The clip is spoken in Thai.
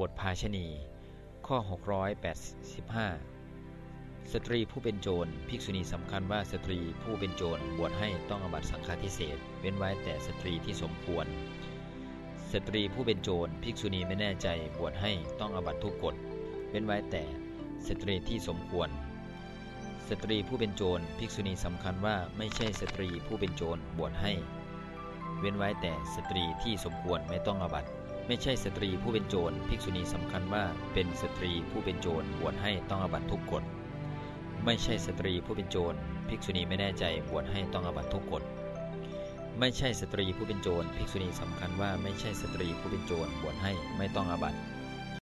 บทภาชณี ข้อ 685 สตรีผู้เป็นโจร ภิกษุณีสำคัญว่าสตรีผู้เป็นโจรบวชให้ต้องอาบัติสังฆาทิเสสเว้นไว้แต่สตรีที่สมควร สตรีผู้เป็นโจร ภิกษุณีไม่แน่ใจบวชให้ต้องอาบัติทุกกฏ เว้นไว้แต่สตรีที่สมควร สตรีผู้เป็นโจร ภิกษุณีสำคัญว่าไม่ใช่สตรีผู้เป็นโจรบวชให้ เว้นไว้แต่สตรีที่สมควรไม่ต้องอาบัติ ไม่ใช่สตรีผู้เป็นโจรภิกษุณีสำคัญว่าเป็นสตรีผู้เป็นโจรบวชให้ต้องอาบัติทุกกฏไม่ใช่สตรีผู้เป็นโจรภิกษุณีไม่แน่ใจบวชให้ต้องอาบัติทุกกฏไม่ใช่สตรีผู้เป็นโจรภิกษุณีสำคัญว่าไม่ใช่สตรีผู้เป็นโจรบวชให้ไม่ต้องอาบัติ